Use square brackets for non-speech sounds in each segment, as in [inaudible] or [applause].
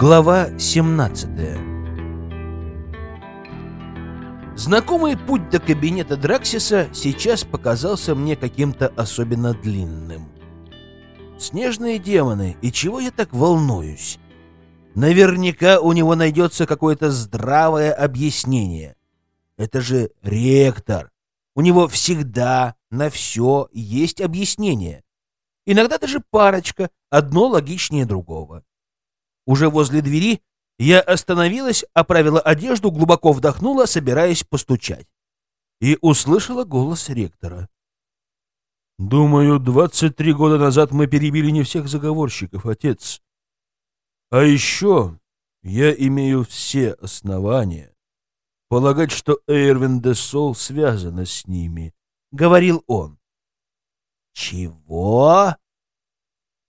Глава 17 Знакомый путь до кабинета Драксиса сейчас показался мне каким-то особенно длинным. Снежные демоны, и чего я так волнуюсь? Наверняка у него найдется какое-то здравое объяснение. Это же ректор. У него всегда на все есть объяснение. Иногда даже парочка, одно логичнее другого. Уже возле двери я остановилась, оправила одежду, глубоко вдохнула, собираясь постучать. И услышала голос ректора. «Думаю, двадцать три года назад мы перебили не всех заговорщиков, отец. А еще я имею все основания полагать, что Эйрвин де Сол связана с ними», — говорил он. «Чего?»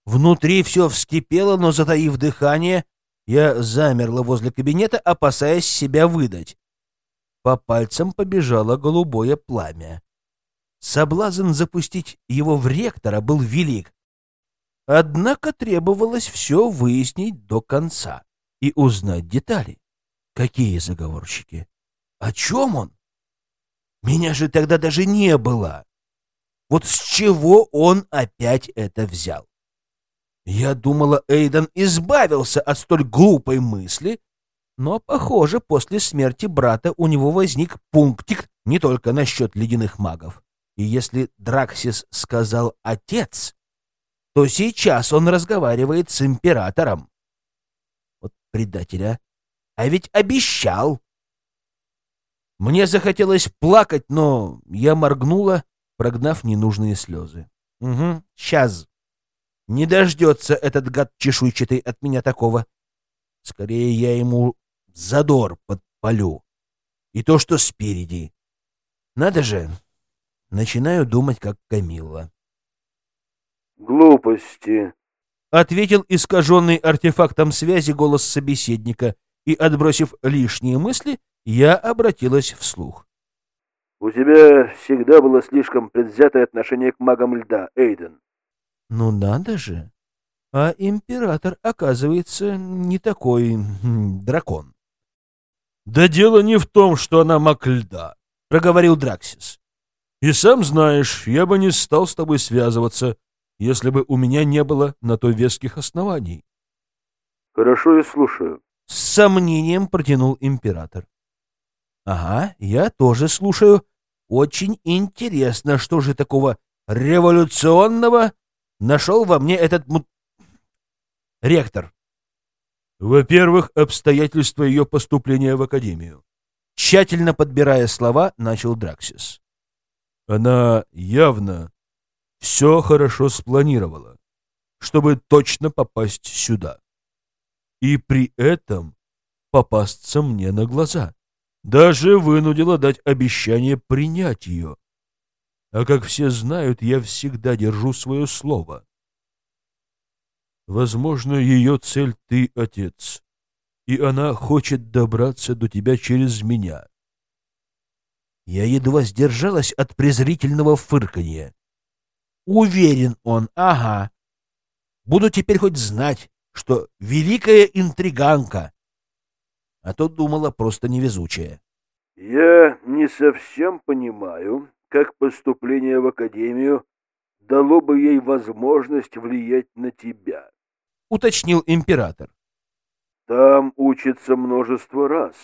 Внутри все вскипело, но, затаив дыхание, я замерла возле кабинета, опасаясь себя выдать. По пальцам побежало голубое пламя. Соблазн запустить его в ректора был велик. Однако требовалось все выяснить до конца и узнать детали. Какие заговорщики? О чем он? Меня же тогда даже не было. Вот с чего он опять это взял? Я думала, Эйден избавился от столь глупой мысли, но, похоже, после смерти брата у него возник пунктик не только насчет ледяных магов. И если Драксис сказал «отец», то сейчас он разговаривает с императором. Вот предателя. А ведь обещал. Мне захотелось плакать, но я моргнула, прогнав ненужные слезы. Угу, сейчас. Не дождется этот гад чешуйчатый от меня такого. Скорее я ему задор подпалю. И то, что спереди. Надо же. Начинаю думать, как Камилла. «Глупости», — ответил искаженный артефактом связи голос собеседника, и, отбросив лишние мысли, я обратилась вслух. «У тебя всегда было слишком предвзятое отношение к магам льда, Эйден. Ну надо же. А император, оказывается, не такой дракон. Да дело не в том, что она маг льда, проговорил Драксис. И сам знаешь, я бы не стал с тобой связываться, если бы у меня не было на то веских оснований. Хорошо, я слушаю. С сомнением протянул император. Ага, я тоже слушаю. Очень интересно, что же такого революционного нашел во мне этот му... ректор? Во-первых, обстоятельства ее поступления в академию. Тщательно подбирая слова, начал Драксис. Она явно все хорошо спланировала, чтобы точно попасть сюда. И при этом попасться мне на глаза. Даже вынудила дать обещание принять ее. А как все знают, я всегда держу свое слово. Возможно, ее цель — ты, отец, и она хочет добраться до тебя через меня. Я едва сдержалась от презрительного фырканья. Уверен он, ага. Буду теперь хоть знать, что великая интриганка. А то думала просто невезучая. Я не совсем понимаю, как поступление в академию дало бы ей возможность влиять на тебя, — уточнил император. Там учится множество раз.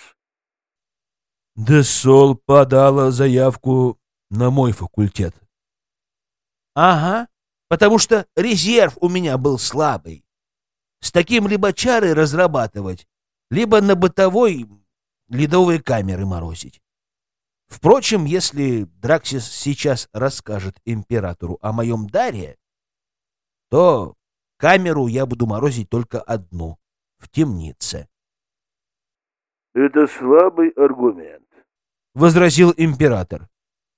Десол подала заявку на мой факультет. Ага, потому что резерв у меня был слабый. С таким либо чары разрабатывать, либо на бытовой ледовые камеры морозить. Впрочем, если Драксис сейчас расскажет императору о моем даре, то камеру я буду морозить только одну, в темнице. — Это слабый аргумент, — возразил император.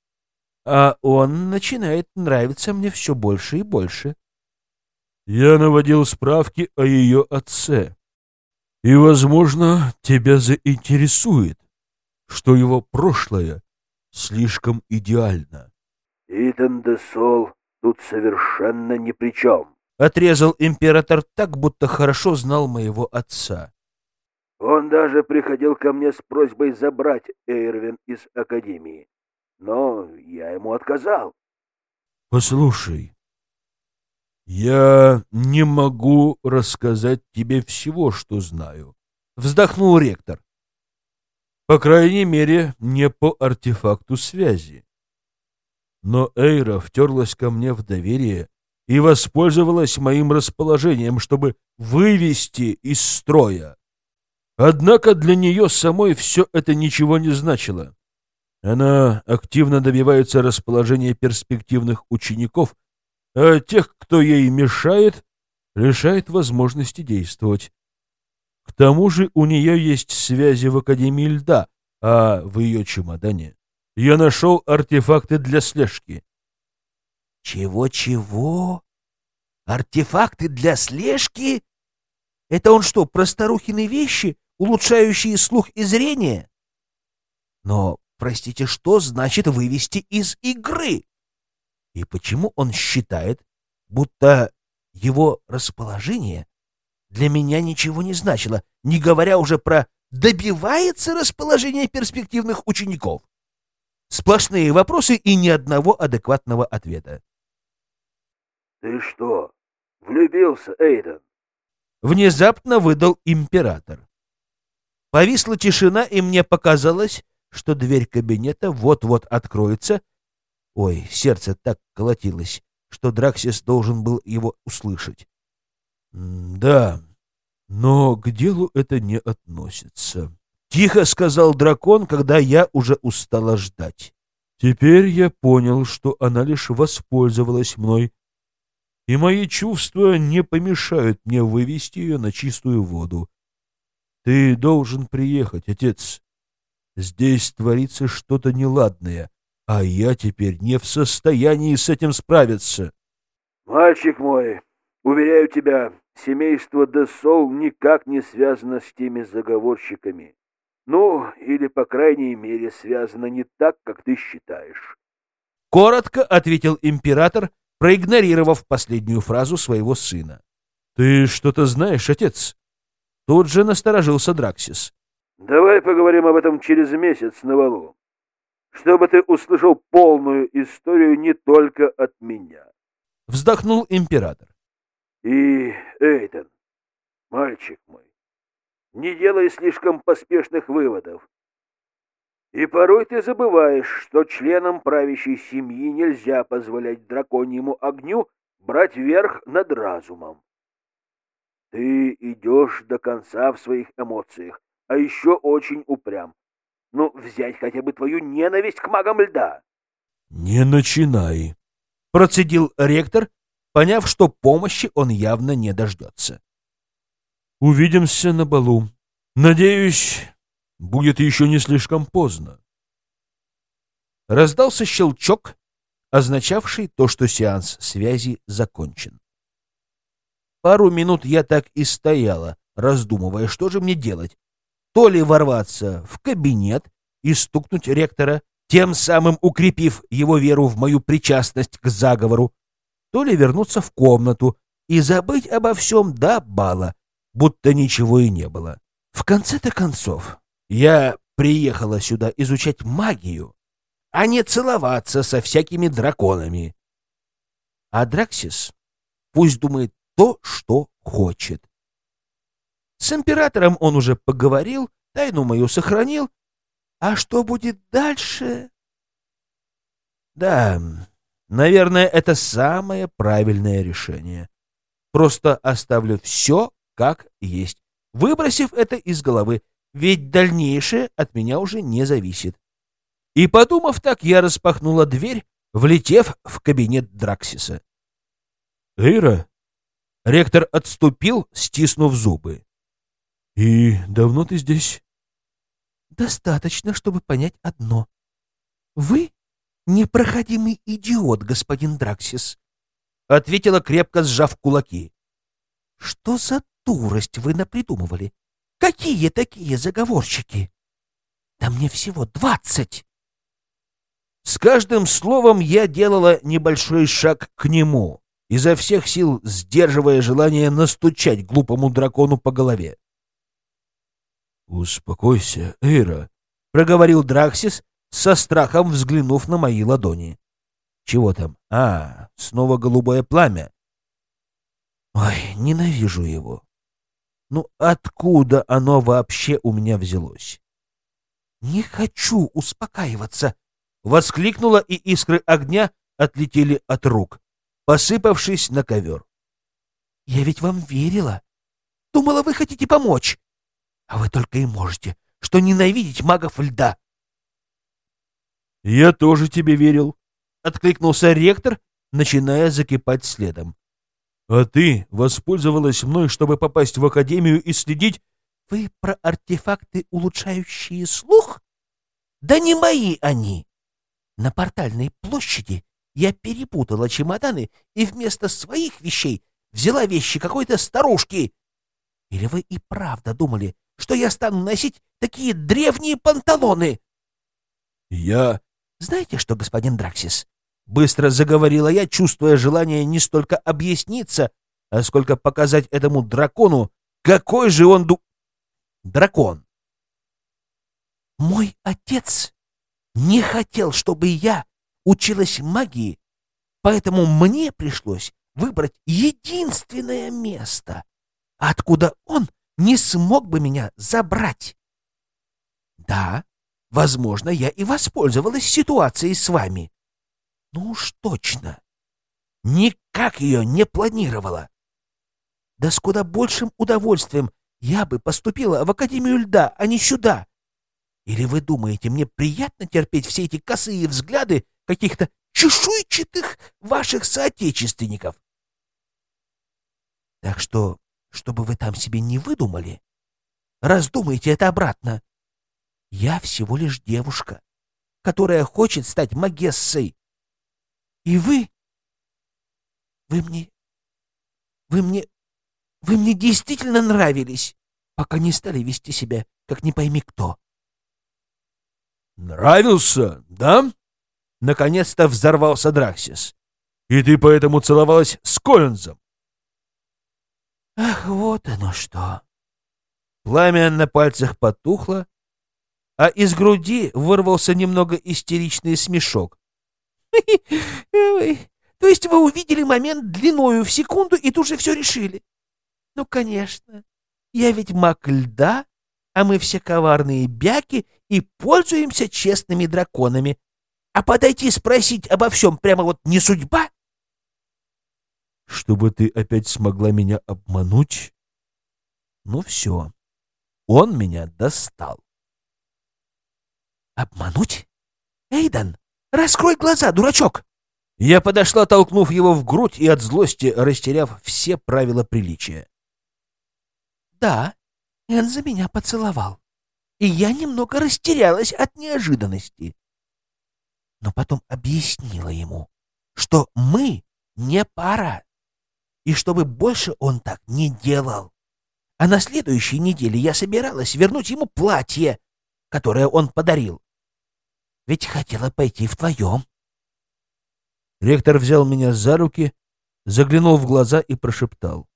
— А он начинает нравиться мне все больше и больше. Я наводил справки о ее отце, и, возможно, тебя заинтересует что его прошлое слишком идеально. Итан де Сол тут совершенно ни при чем. Отрезал император так, будто хорошо знал моего отца. Он даже приходил ко мне с просьбой забрать Эйрвин из Академии, но я ему отказал. Послушай, я не могу рассказать тебе всего, что знаю. Вздохнул ректор. По крайней мере, не по артефакту связи. Но Эйра втерлась ко мне в доверие и воспользовалась моим расположением, чтобы вывести из строя. Однако для нее самой все это ничего не значило. Она активно добивается расположения перспективных учеников, а тех, кто ей мешает, лишает возможности действовать. К тому же у нее есть связи в Академии Льда, а в ее чемодане я нашел артефакты для слежки. Чего-чего? Артефакты для слежки? Это он что, просторухины вещи, улучшающие слух и зрение? Но, простите, что значит вывести из игры? И почему он считает, будто его расположение для меня ничего не значило, не говоря уже про добивается расположение перспективных учеников? Сплошные вопросы и ни одного адекватного ответа. «Ты что, влюбился, Эйден?» Внезапно выдал император. Повисла тишина, и мне показалось, что дверь кабинета вот-вот откроется. Ой, сердце так колотилось, что Драксис должен был его услышать. «Да, но к делу это не относится», — тихо сказал дракон, когда я уже устала ждать. Теперь я понял, что она лишь воспользовалась мной, и мои чувства не помешают мне вывести ее на чистую воду. Ты должен приехать, отец. Здесь творится что-то неладное, а я теперь не в состоянии с этим справиться. Мальчик мой, уверяю тебя, семейство Десол никак не связано с теми заговорщиками. Ну, или, по крайней мере, связано не так, как ты считаешь. Коротко ответил император, проигнорировав последнюю фразу своего сына. «Ты что-то знаешь, отец?» Тут же насторожился Драксис. «Давай поговорим об этом через месяц на валу, чтобы ты услышал полную историю не только от меня». Вздохнул император. «И, Эйден, мальчик мой, не делай слишком поспешных выводов. И порой ты забываешь, что членам правящей семьи нельзя позволять драконьему огню брать верх над разумом. Ты идешь до конца в своих эмоциях, а еще очень упрям. Ну, взять хотя бы твою ненависть к магам льда. — Не начинай, — процедил ректор, поняв, что помощи он явно не дождется. — Увидимся на балу. Надеюсь, будет еще не слишком поздно. Раздался щелчок, означавший то, что сеанс связи закончен. Пару минут я так и стояла, раздумывая, что же мне делать. То ли ворваться в кабинет и стукнуть ректора, тем самым укрепив его веру в мою причастность к заговору, то ли вернуться в комнату и забыть обо всем до бала, будто ничего и не было. В конце-то концов, я приехала сюда изучать магию, а не целоваться со всякими драконами. А Драксис пусть думает то, что хочет. С императором он уже поговорил, тайну мою сохранил. А что будет дальше? Да, наверное, это самое правильное решение. Просто оставлю все как есть, выбросив это из головы, ведь дальнейшее от меня уже не зависит. И, подумав так, я распахнула дверь, влетев в кабинет Драксиса. «Эйра?» Ректор отступил, стиснув зубы. «И давно ты здесь?» «Достаточно, чтобы понять одно. Вы непроходимый идиот, господин Драксис», — ответила, крепко сжав кулаки. «Что за дурость вы напридумывали? Какие такие заговорщики? Да мне всего двадцать. С каждым словом я делала небольшой шаг к нему, изо всех сил сдерживая желание настучать глупому дракону по голове. Успокойся, Эйра, — проговорил Драксис, со страхом взглянув на мои ладони. Чего там? А, снова голубое пламя. Ой, ненавижу его. Ну откуда оно вообще у меня взялось? Не хочу успокаиваться, воскликнула, и искры огня отлетели от рук, посыпавшись на ковер. Я ведь вам верила. Думала, вы хотите помочь. А вы только и можете, что ненавидеть магов льда. Я тоже тебе верил, — откликнулся ректор, начиная закипать следом. «А ты воспользовалась мной, чтобы попасть в Академию и следить...» «Вы про артефакты, улучшающие слух? Да не мои они! На портальной площади я перепутала чемоданы и вместо своих вещей взяла вещи какой-то старушки. Или вы и правда думали, что я стану носить такие древние панталоны?» «Я...» «Знаете что, господин Драксис?» — быстро заговорила я, чувствуя желание не столько объясниться, а сколько показать этому дракону, какой же он ду... дракон. «Мой отец не хотел, чтобы я училась магии, поэтому мне пришлось выбрать единственное место, откуда он не смог бы меня забрать. Да, Возможно, я и воспользовалась ситуацией с вами. Ну уж точно. Никак ее не планировала. Да с куда большим удовольствием я бы поступила в Академию льда, а не сюда. Или вы думаете, мне приятно терпеть все эти косые взгляды каких-то чешуйчатых ваших соотечественников? Так что, чтобы вы там себе не выдумали, раздумайте это обратно. Я всего лишь девушка, которая хочет стать магессой. И вы... Вы мне... Вы мне... Вы мне действительно нравились, пока не стали вести себя, как не пойми кто. «Нравился, да?» Наконец-то взорвался Драксис. «И ты поэтому целовалась с Коллинзом?» «Ах, вот оно что!» Пламя на пальцах потухло, а из груди вырвался немного истеричный смешок. [laughs] То есть вы увидели момент длиною в секунду и тут же все решили? Ну, конечно. Я ведь маг льда, а мы все коварные бяки и пользуемся честными драконами. А подойти спросить обо всем прямо вот не судьба? Чтобы ты опять смогла меня обмануть? Ну все, он меня достал. «Обмануть? Эйдан, раскрой глаза, дурачок!» Я подошла, толкнув его в грудь и от злости растеряв все правила приличия. «Да, Энза меня поцеловал, и я немного растерялась от неожиданности. Но потом объяснила ему, что мы не пара, и чтобы больше он так не делал. А на следующей неделе я собиралась вернуть ему платье, которое он подарил. Ведь хотела пойти в твоем. Ректор взял меня за руки, заглянул в глаза и прошептал.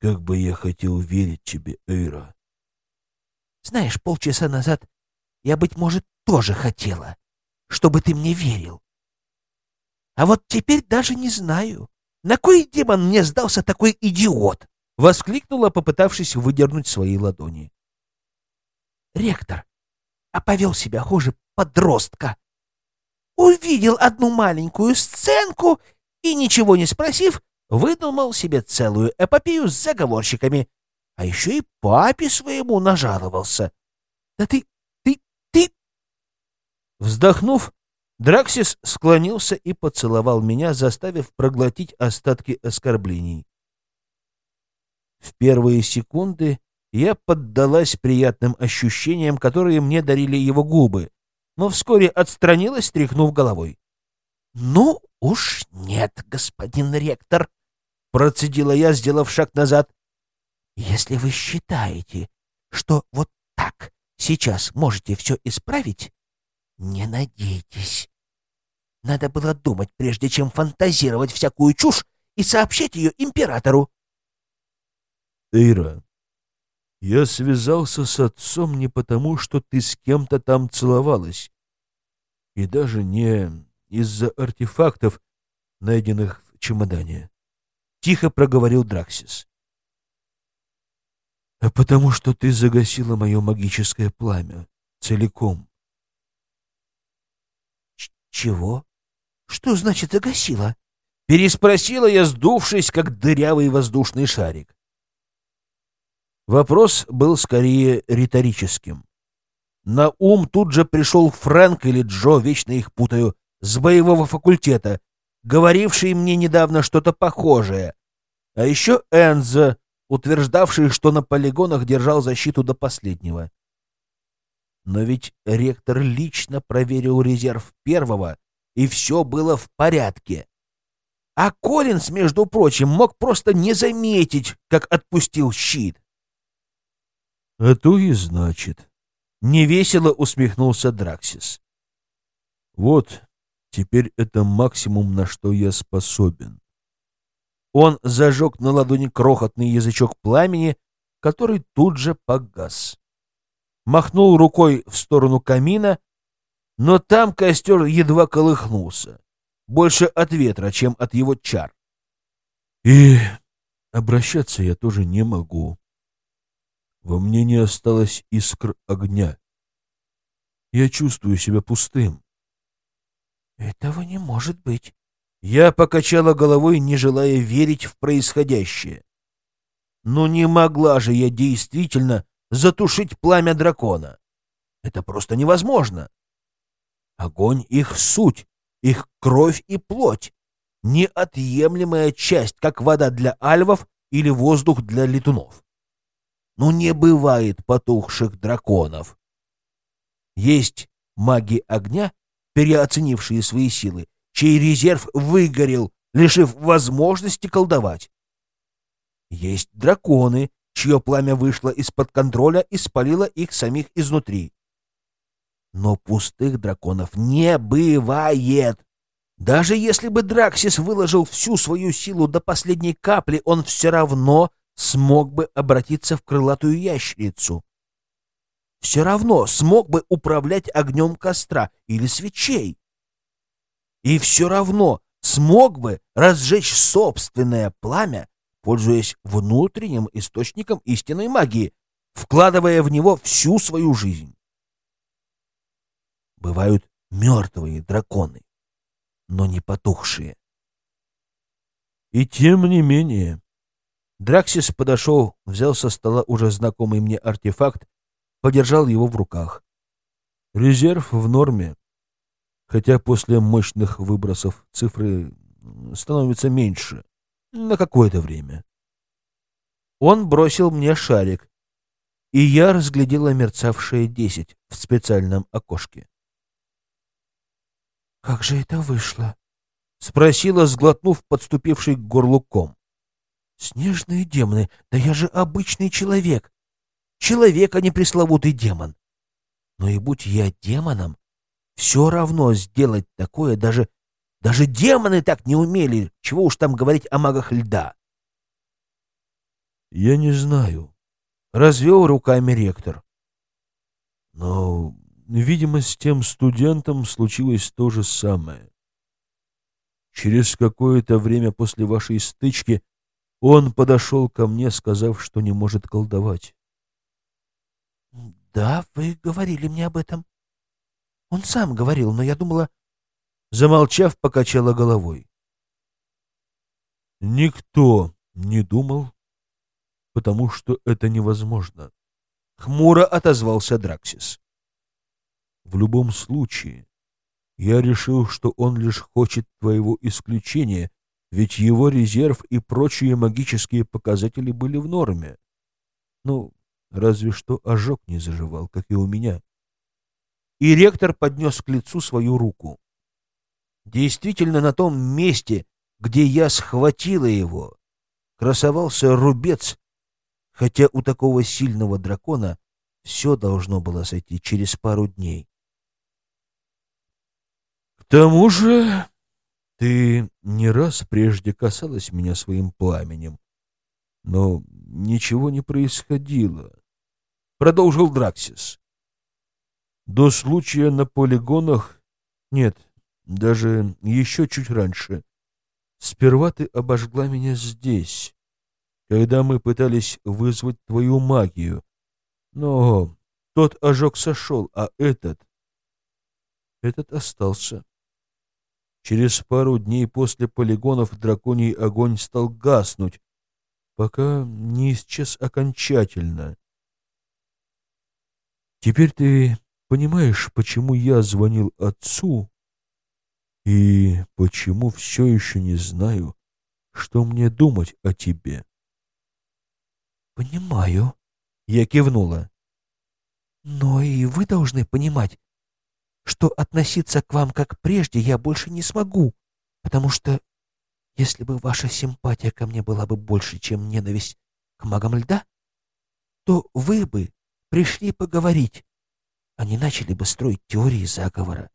«Как бы я хотел верить тебе, Эйра!» «Знаешь, полчаса назад я, быть может, тоже хотела, чтобы ты мне верил. А вот теперь даже не знаю, на кой демон мне сдался такой идиот!» — воскликнула, попытавшись выдернуть свои ладони. «Ректор, а повел себя хуже подростка. Увидел одну маленькую сценку и, ничего не спросив, выдумал себе целую эпопею с заговорщиками, а еще и папе своему нажаловался. Да ты, ты, ты... Вздохнув, Драксис склонился и поцеловал меня, заставив проглотить остатки оскорблений. В первые секунды я поддалась приятным ощущениям, которые мне дарили его губы, но вскоре отстранилась, тряхнув головой. — Ну уж нет, господин ректор, — процедила я, сделав шаг назад. — Если вы считаете, что вот так сейчас можете все исправить, не надейтесь. Надо было думать, прежде чем фантазировать всякую чушь и сообщать ее императору. — Эйра, Я связался с отцом не потому, что ты с кем-то там целовалась, и даже не из-за артефактов, найденных в чемодане. Тихо проговорил Драксис. А потому что ты загасила мое магическое пламя целиком. Ч Чего? Что значит загасила? Переспросила я, сдувшись, как дырявый воздушный шарик. Вопрос был скорее риторическим. На ум тут же пришел Фрэнк или Джо, вечно их путаю, с боевого факультета, говоривший мне недавно что-то похожее. А еще Энза, утверждавший, что на полигонах держал защиту до последнего. Но ведь ректор лично проверил резерв первого, и все было в порядке. А Коллинс, между прочим, мог просто не заметить, как отпустил щит. — А то и значит. Невесело усмехнулся Драксис. — Вот, теперь это максимум, на что я способен. Он зажег на ладони крохотный язычок пламени, который тут же погас. Махнул рукой в сторону камина, но там костер едва колыхнулся. Больше от ветра, чем от его чар. И обращаться я тоже не могу. Во мне не осталось искр огня. Я чувствую себя пустым. Этого не может быть. Я покачала головой, не желая верить в происходящее. Но не могла же я действительно затушить пламя дракона. Это просто невозможно. Огонь — их суть, их кровь и плоть, неотъемлемая часть, как вода для альвов или воздух для летунов. Но не бывает потухших драконов. Есть маги огня, переоценившие свои силы, чей резерв выгорел, лишив возможности колдовать. Есть драконы, чье пламя вышло из-под контроля и спалило их самих изнутри. Но пустых драконов не бывает. Даже если бы Драксис выложил всю свою силу до последней капли, он все равно смог бы обратиться в крылатую ящерицу. Все равно смог бы управлять огнем костра или свечей. И все равно смог бы разжечь собственное пламя, пользуясь внутренним источником истинной магии, вкладывая в него всю свою жизнь бывают мертвые драконы, но не потухшие. И тем не менее... Драксис подошел, взял со стола уже знакомый мне артефакт, подержал его в руках. Резерв в норме, хотя после мощных выбросов цифры становятся меньше на какое-то время. Он бросил мне шарик, и я разглядела мерцавшее десять в специальном окошке. «Как же это вышло?» — спросила, сглотнув подступивший к горлу ком. «Снежные демоны, да я же обычный человек. Человек, а не пресловутый демон. Но и будь я демоном, все равно сделать такое даже... Даже демоны так не умели, чего уж там говорить о магах льда». «Я не знаю», — развел руками ректор. «Но Видимо, с тем студентом случилось то же самое. Через какое-то время после вашей стычки он подошел ко мне, сказав, что не может колдовать. «Да, вы говорили мне об этом. Он сам говорил, но я думала...» Замолчав, покачала головой. «Никто не думал, потому что это невозможно», — хмуро отозвался Драксис. В любом случае, я решил, что он лишь хочет твоего исключения, ведь его резерв и прочие магические показатели были в норме. Ну, разве что ожог не заживал, как и у меня. И ректор поднес к лицу свою руку. Действительно, на том месте, где я схватила его, красовался рубец, хотя у такого сильного дракона все должно было сойти через пару дней тому же ты не раз прежде касалась меня своим пламенем, но ничего не происходило. — продолжил Драксис. До случая на полигонах... Нет, даже еще чуть раньше. Сперва ты обожгла меня здесь, когда мы пытались вызвать твою магию. Но тот ожог сошел, а этот... Этот остался. Через пару дней после полигонов драконий огонь стал гаснуть, пока не исчез окончательно. Теперь ты понимаешь, почему я звонил отцу и почему все еще не знаю, что мне думать о тебе? Понимаю, я кивнула. Но и вы должны понимать, что относиться к вам как прежде я больше не смогу, потому что если бы ваша симпатия ко мне была бы больше, чем ненависть к магам льда, то вы бы пришли поговорить, а не начали бы строить теории заговора.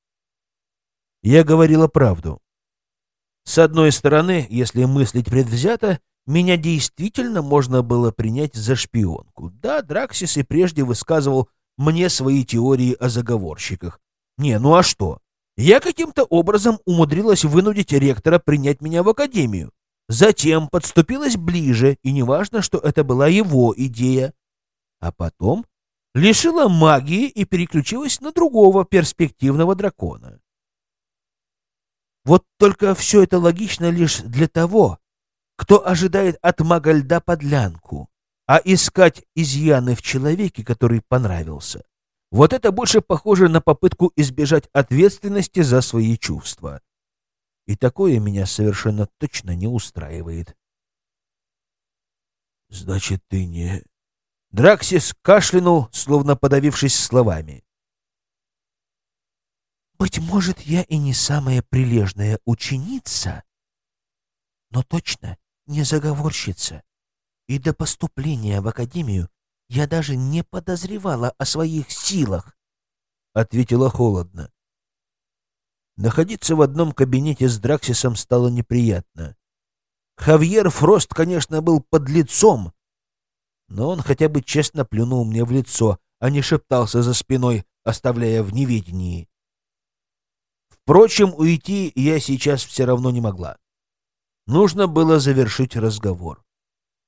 Я говорила правду. С одной стороны, если мыслить предвзято, меня действительно можно было принять за шпионку. Да, Драксис и прежде высказывал мне свои теории о заговорщиках. Не, ну а что? Я каким-то образом умудрилась вынудить ректора принять меня в академию. Затем подступилась ближе, и неважно, что это была его идея. А потом лишила магии и переключилась на другого перспективного дракона. Вот только все это логично лишь для того, кто ожидает от мага льда подлянку, а искать изъяны в человеке, который понравился. Вот это больше похоже на попытку избежать ответственности за свои чувства. И такое меня совершенно точно не устраивает. Значит, ты не... Драксис кашлянул, словно подавившись словами. Быть может, я и не самая прилежная ученица, но точно не заговорщица. И до поступления в академию я даже не подозревала о своих силах, — ответила холодно. Находиться в одном кабинете с Драксисом стало неприятно. Хавьер Фрост, конечно, был под лицом, но он хотя бы честно плюнул мне в лицо, а не шептался за спиной, оставляя в неведении. Впрочем, уйти я сейчас все равно не могла. Нужно было завершить разговор.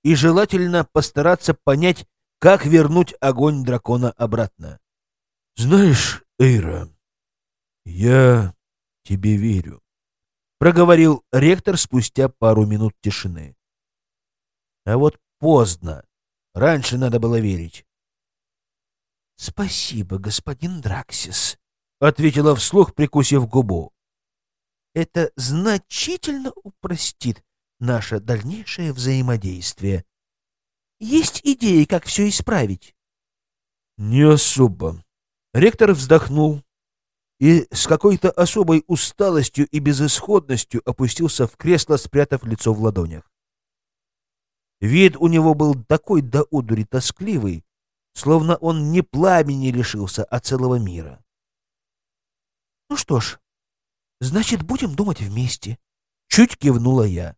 И желательно постараться понять, как вернуть огонь дракона обратно. «Знаешь, Эйра, я тебе верю», — проговорил ректор спустя пару минут тишины. А вот поздно. Раньше надо было верить. «Спасибо, господин Драксис», ответила вслух, прикусив губу. Это значительно упростит наше дальнейшее взаимодействие. Есть идеи, как все исправить? Не особо. Ректор вздохнул и с какой-то особой усталостью и безысходностью опустился в кресло, спрятав лицо в ладонях. Вид у него был такой до одури тоскливый, словно он не пламени лишился, а целого мира. Ну что ж, значит, будем думать вместе. Чуть кивнула я.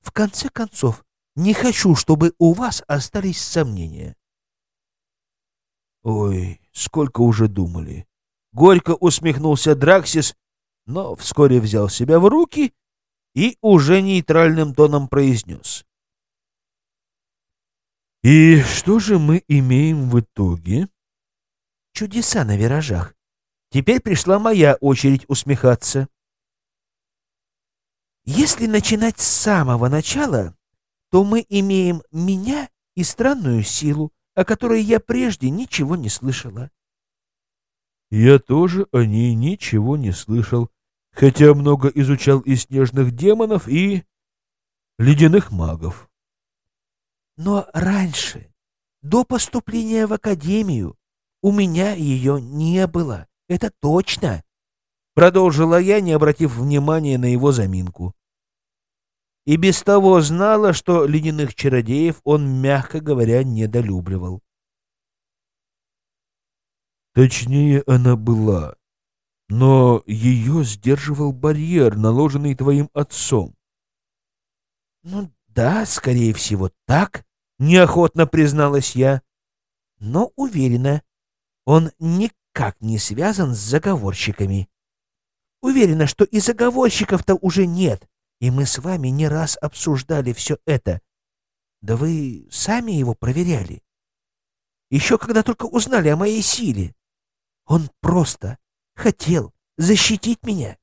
В конце концов, не хочу, чтобы у вас остались сомнения. Ой, сколько уже думали. Горько усмехнулся Драксис, но вскоре взял себя в руки и уже нейтральным тоном произнес. «И что же мы имеем в итоге?» «Чудеса на виражах. Теперь пришла моя очередь усмехаться. Если начинать с самого начала, то мы имеем меня и странную силу, о которой я прежде ничего не слышала. Я тоже о ней ничего не слышал, хотя много изучал и снежных демонов, и ледяных магов. Но раньше, до поступления в академию, у меня ее не было. Это точно, продолжила я, не обратив внимания на его заминку. И без того знала, что ледяных чародеев он, мягко говоря, недолюбливал. Точнее, она была, но ее сдерживал барьер, наложенный твоим отцом. Ну да, скорее всего, так, неохотно призналась я. Но уверена, он никак не связан с заговорщиками. Уверена, что и заговорщиков-то уже нет, и мы с вами не раз обсуждали все это. Да вы сами его проверяли. Еще когда только узнали о моей силе. Он просто хотел защитить меня.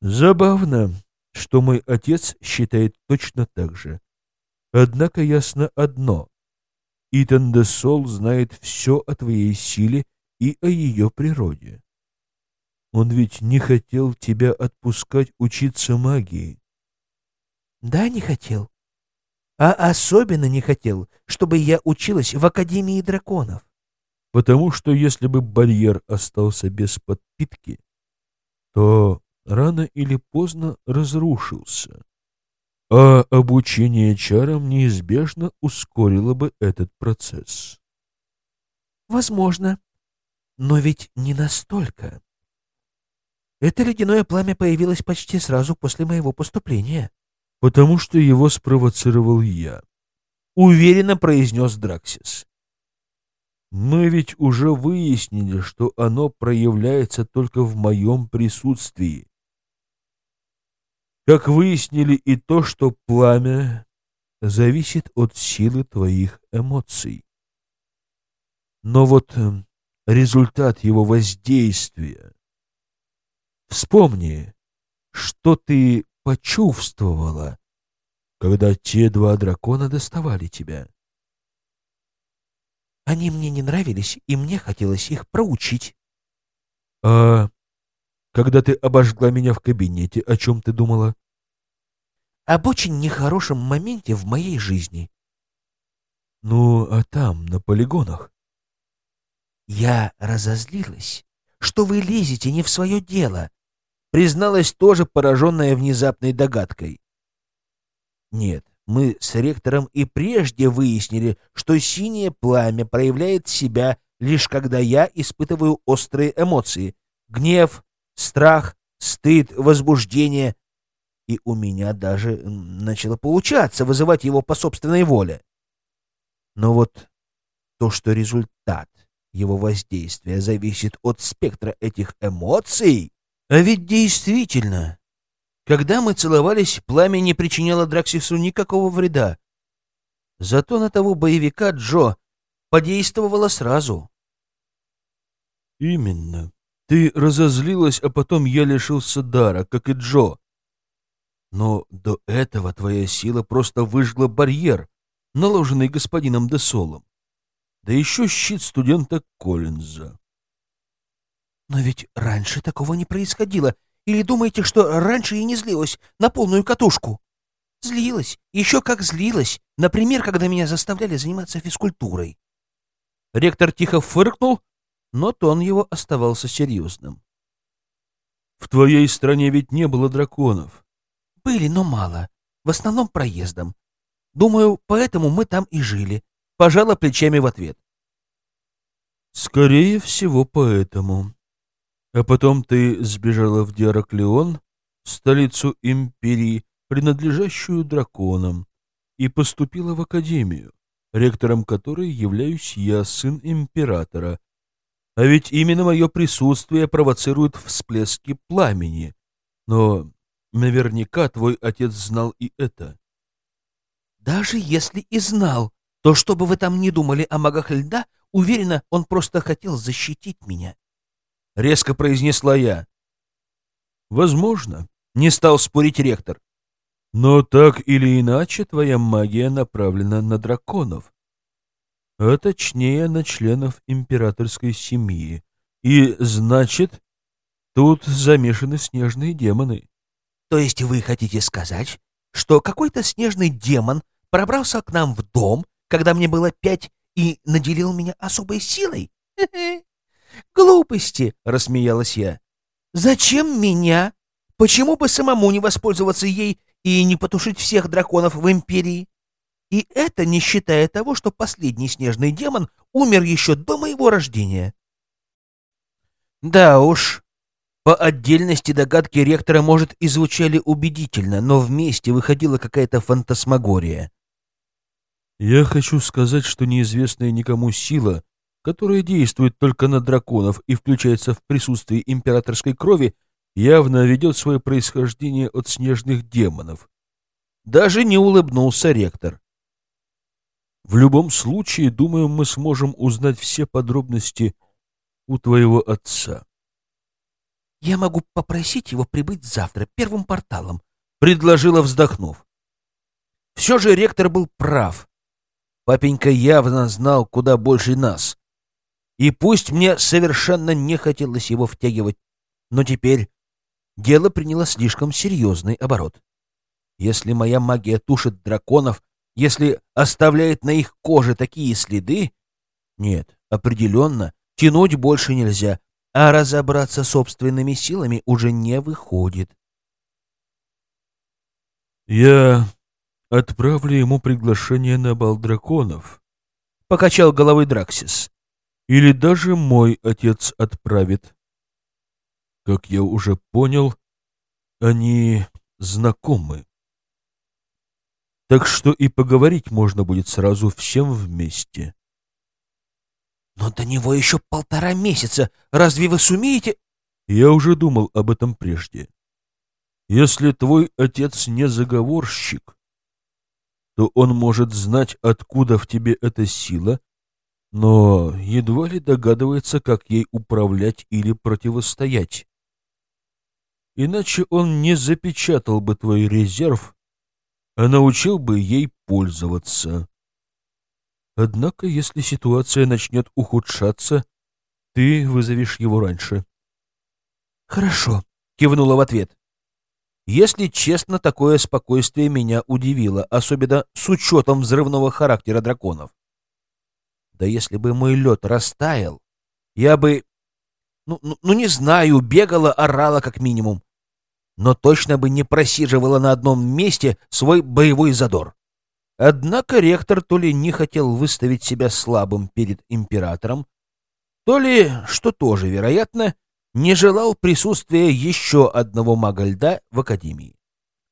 Забавно, что мой отец считает точно так же. Однако ясно одно. Итан де Сол знает все о твоей силе и о ее природе. Он ведь не хотел тебя отпускать учиться магии. Да, не хотел. А особенно не хотел, чтобы я училась в Академии драконов. Потому что если бы барьер остался без подпитки, то рано или поздно разрушился. А обучение чарам неизбежно ускорило бы этот процесс. Возможно, но ведь не настолько. Это ледяное пламя появилось почти сразу после моего поступления. Потому что его спровоцировал я. Уверенно произнес Драксис. Мы ведь уже выяснили, что оно проявляется только в моем присутствии. Как выяснили и то, что пламя зависит от силы твоих эмоций. Но вот э, результат его воздействия Вспомни, что ты почувствовала, когда те два дракона доставали тебя. Они мне не нравились, и мне хотелось их проучить. А когда ты обожгла меня в кабинете, о чем ты думала? Об очень нехорошем моменте в моей жизни. Ну, а там, на полигонах? Я разозлилась, что вы лезете не в свое дело, призналась тоже пораженная внезапной догадкой. Нет, мы с ректором и прежде выяснили, что синее пламя проявляет себя лишь когда я испытываю острые эмоции — гнев, страх, стыд, возбуждение. И у меня даже начало получаться вызывать его по собственной воле. Но вот то, что результат его воздействия зависит от спектра этих эмоций, а ведь действительно, когда мы целовались, пламя не причиняло Драксису никакого вреда. Зато на того боевика Джо подействовало сразу. Именно. Ты разозлилась, а потом я лишился дара, как и Джо. Но до этого твоя сила просто выжгла барьер, наложенный господином Десолом. Да еще щит студента Коллинза. Но ведь раньше такого не происходило. Или думаете, что раньше и не злилась на полную катушку? Злилась. Еще как злилась. Например, когда меня заставляли заниматься физкультурой. Ректор тихо фыркнул, но тон его оставался серьезным. В твоей стране ведь не было драконов. Были, но мало. В основном проездом. Думаю, поэтому мы там и жили. Пожала плечами в ответ. Скорее всего, поэтому. А потом ты сбежала в Диараклеон, столицу империи, принадлежащую драконам, и поступила в академию, ректором которой являюсь я, сын императора. А ведь именно мое присутствие провоцирует всплески пламени. Но наверняка твой отец знал и это. Даже если и знал, то что бы вы там ни думали о магах льда, уверена, он просто хотел защитить меня. — резко произнесла я. «Возможно», — не стал спорить ректор. «Но так или иначе твоя магия направлена на драконов, а точнее на членов императорской семьи. И, значит, тут замешаны снежные демоны». «То есть вы хотите сказать, что какой-то снежный демон пробрался к нам в дом, когда мне было пять, и наделил меня особой силой? «Глупости!» — рассмеялась я. «Зачем меня? Почему бы самому не воспользоваться ей и не потушить всех драконов в Империи? И это не считая того, что последний снежный демон умер еще до моего рождения». Да уж, по отдельности догадки ректора, может, и звучали убедительно, но вместе выходила какая-то фантасмагория. Я хочу сказать, что неизвестная никому сила, которая действует только на драконов и включается в присутствие императорской крови, явно ведет свое происхождение от снежных демонов. Даже не улыбнулся ректор. В любом случае, думаю, мы сможем узнать все подробности у твоего отца. Я могу попросить его прибыть завтра первым порталом, предложила, вздохнув. Все же ректор был прав. Папенька явно знал куда больше нас. И пусть мне совершенно не хотелось его втягивать, но теперь дело приняло слишком серьезный оборот. Если моя магия тушит драконов, если оставляет на их коже такие следы... Нет, определенно, тянуть больше нельзя, а разобраться собственными силами уже не выходит. «Я отправлю ему приглашение на бал драконов», — покачал головой Драксис. «Или даже мой отец отправит. Как я уже понял, они знакомы. Так что и поговорить можно будет сразу всем вместе». «Но до него еще полтора месяца. Разве вы сумеете...» «Я уже думал об этом прежде. Если твой отец не заговорщик, то он может знать, откуда в тебе эта сила, но едва ли догадывается, как ей управлять или противостоять. Иначе он не запечатал бы твой резерв, а научил бы ей пользоваться. Однако, если ситуация начнет ухудшаться, ты вызовешь его раньше. — Хорошо, — кивнула в ответ. Если честно, такое спокойствие меня удивило, особенно с учетом взрывного характера драконов. Да если бы мой лед растаял, я бы, ну, ну, ну не знаю, бегала, орала как минимум, но точно бы не просиживала на одном месте свой боевой задор. Однако ректор то ли не хотел выставить себя слабым перед императором, то ли, что тоже вероятно, не желал присутствия еще одного мага льда в Академии.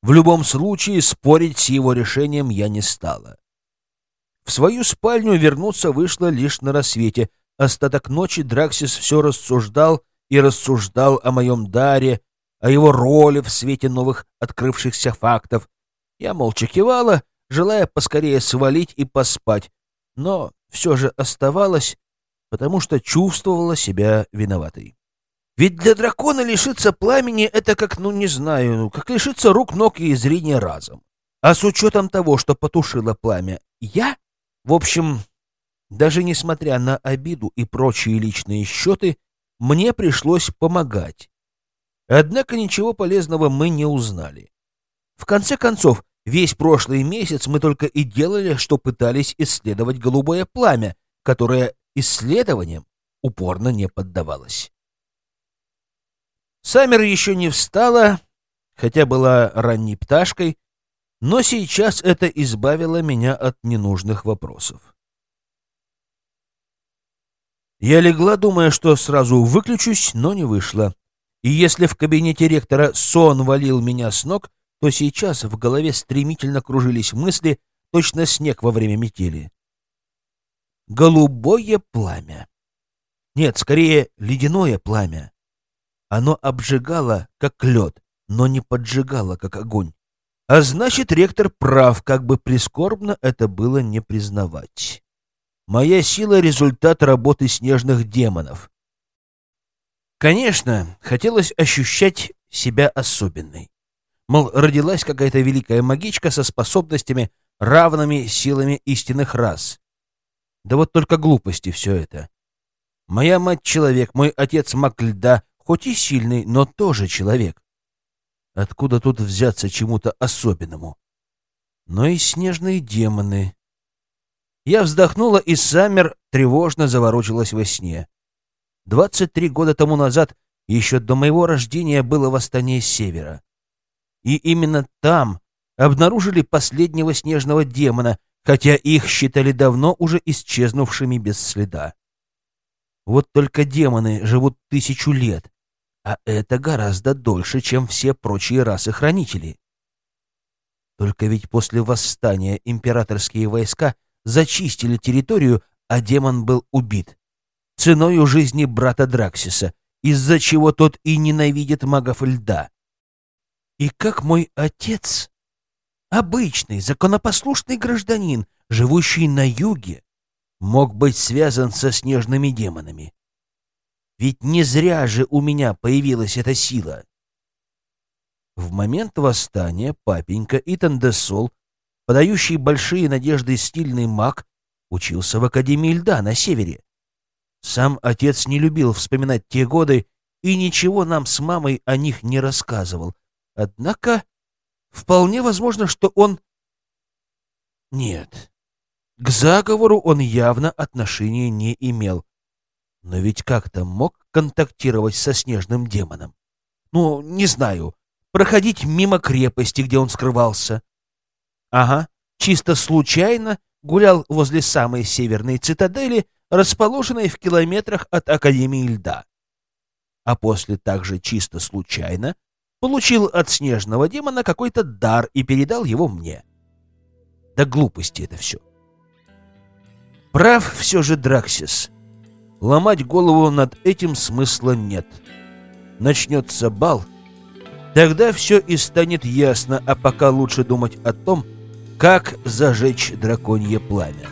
В любом случае, спорить с его решением я не стала. В свою спальню вернуться вышло лишь на рассвете. Остаток ночи Драксис все рассуждал и рассуждал о моем даре, о его роли в свете новых открывшихся фактов. Я молча кивала, желая поскорее свалить и поспать, но все же оставалась, потому что чувствовала себя виноватой. Ведь для дракона лишиться пламени — это как, ну не знаю, как лишиться рук, ног и зрения разом. А с учетом того, что потушило пламя я, в общем, даже несмотря на обиду и прочие личные счеты, мне пришлось помогать. Однако ничего полезного мы не узнали. В конце концов, весь прошлый месяц мы только и делали, что пытались исследовать голубое пламя, которое исследованием упорно не поддавалось. Саммер еще не встала, хотя была ранней пташкой, но сейчас это избавило меня от ненужных вопросов. Я легла, думая, что сразу выключусь, но не вышло. И если в кабинете ректора сон валил меня с ног, то сейчас в голове стремительно кружились мысли, точно снег во время метели. Голубое пламя. Нет, скорее, ледяное пламя. Оно обжигало, как лед, но не поджигало, как огонь. А значит, ректор прав, как бы прискорбно это было не признавать. Моя сила — результат работы снежных демонов. Конечно, хотелось ощущать себя особенной. Мол, родилась какая-то великая магичка со способностями, равными силами истинных рас. Да вот только глупости все это. Моя мать — человек, мой отец — маг льда, хоть и сильный, но тоже человек. Откуда тут взяться чему-то особенному? Но и снежные демоны. Я вздохнула, и Саммер тревожно заворочилась во сне. Двадцать три года тому назад, еще до моего рождения, было восстание севера. И именно там обнаружили последнего снежного демона, хотя их считали давно уже исчезнувшими без следа. Вот только демоны живут тысячу лет, а это гораздо дольше, чем все прочие расы-хранители. Только ведь после восстания императорские войска зачистили территорию, а демон был убит. Ценою жизни брата Драксиса, из-за чего тот и ненавидит магов льда. И как мой отец, обычный, законопослушный гражданин, живущий на юге, мог быть связан со снежными демонами? Ведь не зря же у меня появилась эта сила. В момент восстания папенька Итан Десол, подающий большие надежды стильный маг, учился в Академии льда на севере. Сам отец не любил вспоминать те годы и ничего нам с мамой о них не рассказывал. Однако вполне возможно, что он... Нет, к заговору он явно отношения не имел. Но ведь как-то мог контактировать со снежным демоном. Ну, не знаю, проходить мимо крепости, где он скрывался. Ага, чисто случайно гулял возле самой северной цитадели, расположенной в километрах от Академии льда. А после также чисто случайно получил от снежного демона какой-то дар и передал его мне. Да глупости это все. Прав все же Драксис. Ломать голову над этим смысла нет. Начнется бал — Тогда все и станет ясно, а пока лучше думать о том, как зажечь драконье пламя.